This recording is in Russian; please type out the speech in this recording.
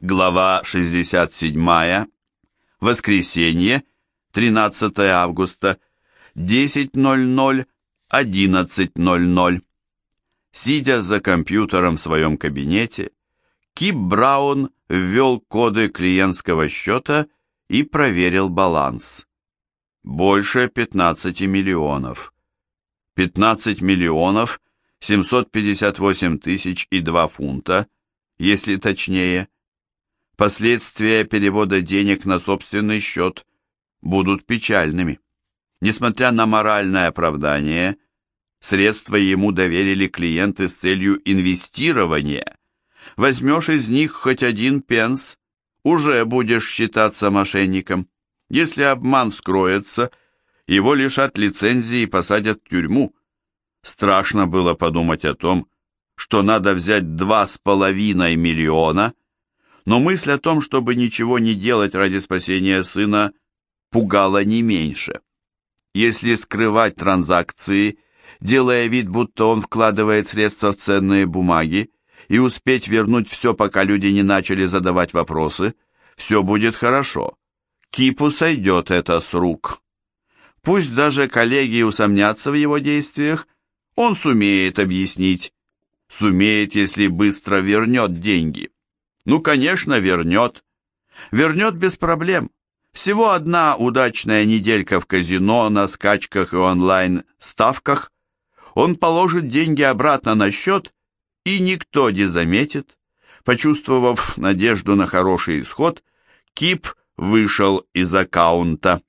Глава 67. Воскресенье, 13 августа, 10.00, 11.00. Сидя за компьютером в своем кабинете, Кип Браун ввел коды клиентского счета и проверил баланс. Больше 15 миллионов. 15 миллионов 758 тысяч и 2 фунта, если точнее. Последствия перевода денег на собственный счет будут печальными. Несмотря на моральное оправдание, средства ему доверили клиенты с целью инвестирования. Возьмешь из них хоть один пенс, уже будешь считаться мошенником. Если обман скроется, его лишат лицензии и посадят в тюрьму. Страшно было подумать о том, что надо взять два с половиной миллиона, но мысль о том, чтобы ничего не делать ради спасения сына, пугала не меньше. Если скрывать транзакции, делая вид, будто он вкладывает средства в ценные бумаги, и успеть вернуть все, пока люди не начали задавать вопросы, все будет хорошо. Кипу сойдет это с рук. Пусть даже коллеги усомнятся в его действиях, он сумеет объяснить. Сумеет, если быстро вернет деньги. Ну, конечно, вернет. Вернет без проблем. Всего одна удачная неделька в казино, на скачках и онлайн-ставках. Он положит деньги обратно на счет, и никто не заметит. Почувствовав надежду на хороший исход, Кип вышел из аккаунта.